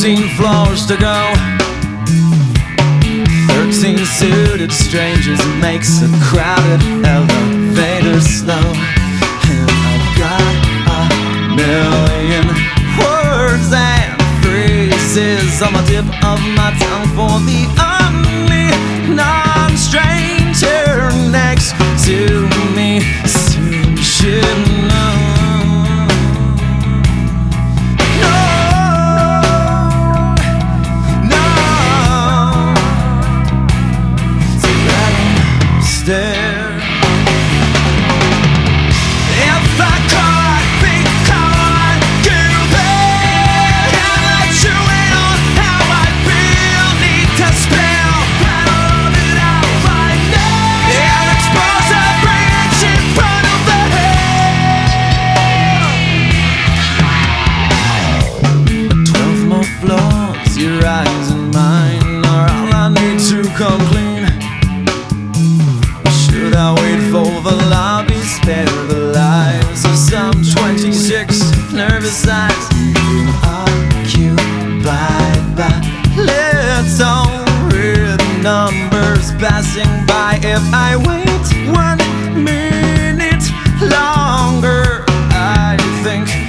26 and 14 floors to go. 13 suited strangers makes a crowded elevator slow. If I could be caught, on how I? Feel, need to now. And expose in front of. Twelve more floors, your eyes and mine. Are all I need to come Six nervous eyes occupied by its own numbers passing by. If I wait one minute longer, I think.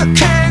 Okay